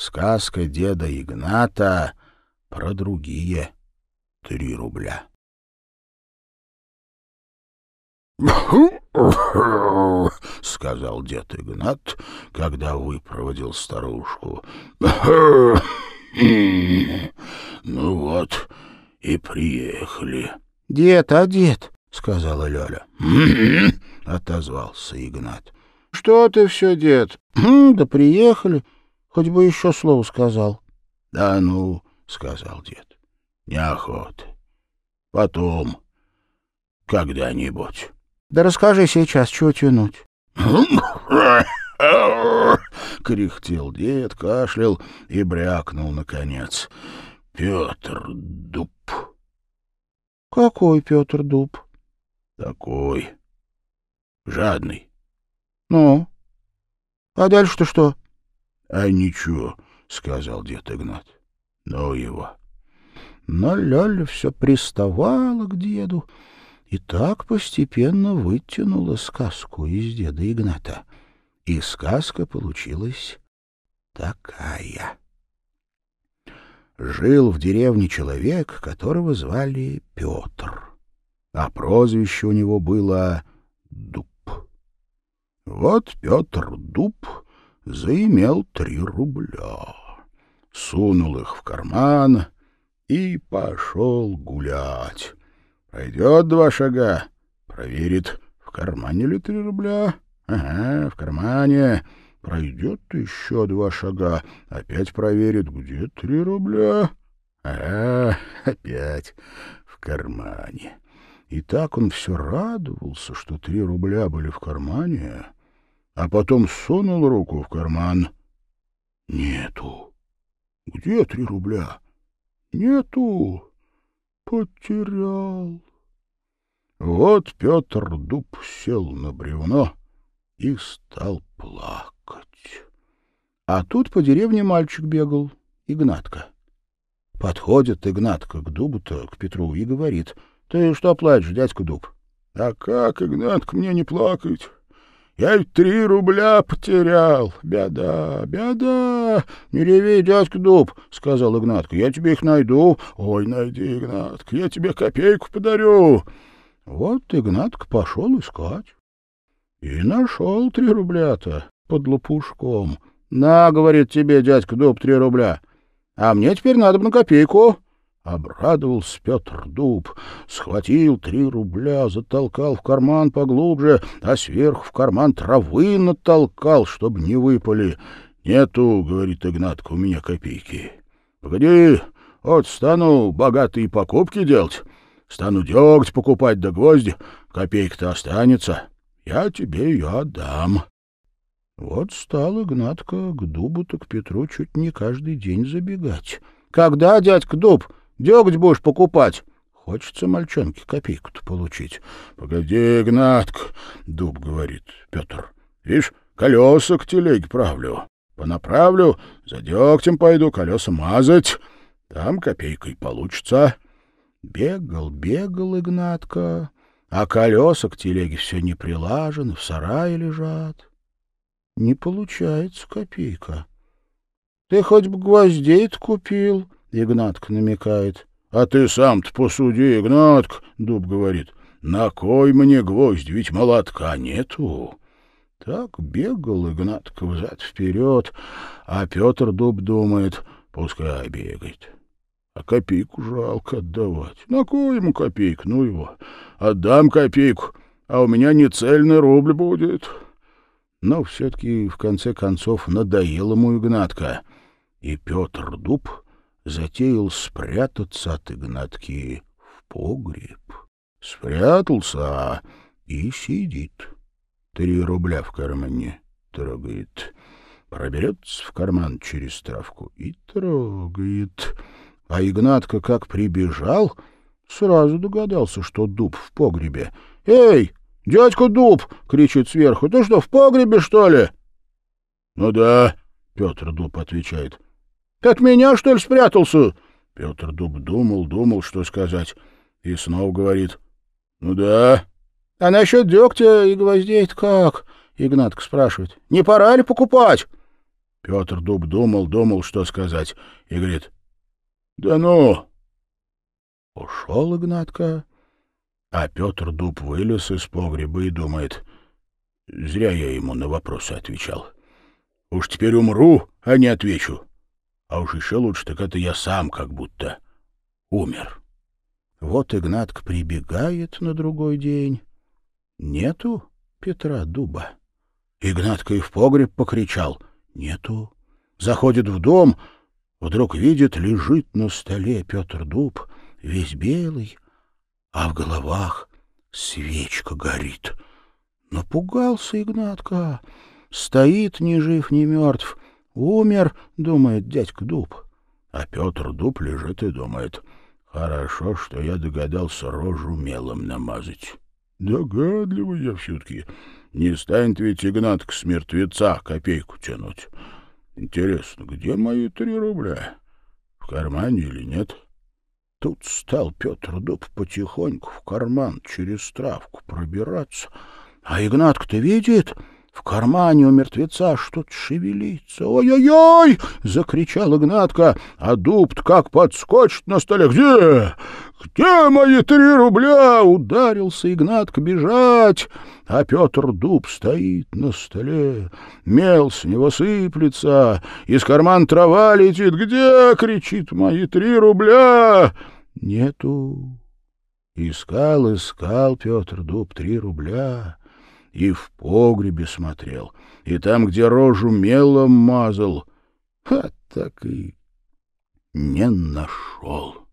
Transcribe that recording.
Сказка деда Игната про другие три рубля. — сказал дед Игнат, когда выпроводил старушку. — Ну вот и приехали. — Дед, а дед? — сказала Лёля. — отозвался Игнат. — Что ты все, дед? — Да приехали. Хоть бы еще слово сказал. — Да ну, — сказал дед, — неохота. Потом, когда-нибудь. — Да расскажи сейчас, чего тянуть. — кряхтел дед, кашлял и брякнул, наконец. — Петр Дуб. — Какой Петр Дуб? — Такой. Жадный. — Ну? А дальше-то что? — А ничего, — сказал дед Игнат. — Ну его. Но Лёля все приставала к деду, — и так постепенно вытянула сказку из деда Игната. И сказка получилась такая. Жил в деревне человек, которого звали Петр, а прозвище у него было Дуб. Вот Петр Дуб заимел три рубля, сунул их в карман и пошел гулять. Пойдет два шага, проверит, в кармане ли три рубля. Ага, в кармане. Пройдет еще два шага, опять проверит, где три рубля. Ага, опять в кармане. И так он все радовался, что три рубля были в кармане, а потом сунул руку в карман. Нету. Где три рубля? Нету потерял. Вот Петр Дуб сел на бревно и стал плакать. А тут по деревне мальчик бегал, Игнатка. Подходит Игнатка к Дубу-то, к Петру, и говорит, «Ты что плачешь, дядька Дуб?» «А как, Игнатка, мне не плакать? Я ведь три рубля потерял. Беда, беда. — Не реви, дядька Дуб, — сказал Игнатка. — Я тебе их найду. — Ой, найди, Игнатка, я тебе копейку подарю. Вот Игнатка пошел искать. И нашел три рубля-то под лопушком. — На, — говорит тебе, дядька Дуб, три рубля. А мне теперь надо бы на копейку. Обрадовался Петр Дуб, схватил три рубля, затолкал в карман поглубже, а сверху в карман травы натолкал, чтобы не выпали. «Нету, — говорит Игнатка, — у меня копейки. Погоди, вот стану богатые покупки делать, стану деготь покупать да гвозди, копейка-то останется, я тебе ее отдам». Вот стал Игнатка к Дубу-то к Петру чуть не каждый день забегать. «Когда, дядька Дуб?» Деготь будешь покупать. Хочется мальчонке копейку-то получить. — Погоди, Игнатка, — дуб говорит Петр. — Видишь, колеса к телеге правлю. Понаправлю, за дегтем пойду колеса мазать. Там копейкой получится. Бегал, бегал Игнатка, а колеса к телеге все не прилажены, в сарае лежат. Не получается копейка. Ты хоть бы гвоздей купил, — Игнатка намекает. — А ты сам-то посуди, Игнатка, — Дуб говорит. — На кой мне гвоздь, ведь молотка нету. Так бегал Игнатка взад-вперед, а Петр Дуб думает, пускай бегает. А копейку жалко отдавать. На кой ему копейку? Ну его. Отдам копейку, а у меня не цельный рубль будет. Но все-таки, в конце концов, надоел ему Игнатка. И Петр Дуб затеял спрятаться от Игнатки в погреб. Спрятался и сидит. Три рубля в кармане трогает. Проберется в карман через травку и трогает. А Игнатка как прибежал, сразу догадался, что дуб в погребе. «Эй, дядька Дуб!» — кричит сверху. «Ты что, в погребе, что ли?» «Ну да», — Петр Дуб отвечает. От меня, что ли, спрятался? Петр Дуб думал, думал, что сказать, и снова говорит. — Ну да. — А насчет дегтя и гвоздей как? — Игнатка спрашивает. — Не пора ли покупать? Петр Дуб думал, думал, что сказать, и говорит, «Да ну!» Ушел Игнатка, а Петр Дуб вылез из погреба и думает, «Зря я ему на вопросы отвечал. Уж теперь умру, а не отвечу. А уж еще лучше, так это я сам как будто умер». Вот Игнатка прибегает на другой день. Нету Петра Дуба. Игнатка и в погреб покричал. Нету. Заходит в дом, вдруг видит, лежит на столе Петр Дуб, весь белый, а в головах свечка горит. Напугался Игнатка. Стоит ни жив, ни мертв. Умер, думает дядька Дуб. А Петр Дуб лежит и думает — Хорошо, что я догадался рожу мелом намазать. Догадливый я все-таки. Не станет ведь Игнатка с мертвеца копейку тянуть. Интересно, где мои три рубля? В кармане или нет? Тут стал Петр Дуб потихоньку в карман через травку пробираться. А Игнатка-то видит, в кармане у мертвеца что-то шевелится. «Ой-ой-ой!» — закричал Игнатка, а дуб как подскочит на столе. «Где? Где мои три рубля?» Ударился Игнатка бежать, а Петр Дуб стоит на столе. Мел с него сыплется, из карман трава летит. «Где?» — кричит мои три рубля. «Нету». Искал, искал Петр Дуб три рубля и в погребе смотрел, и там, где рожу мелом мазал, а так и не нашел.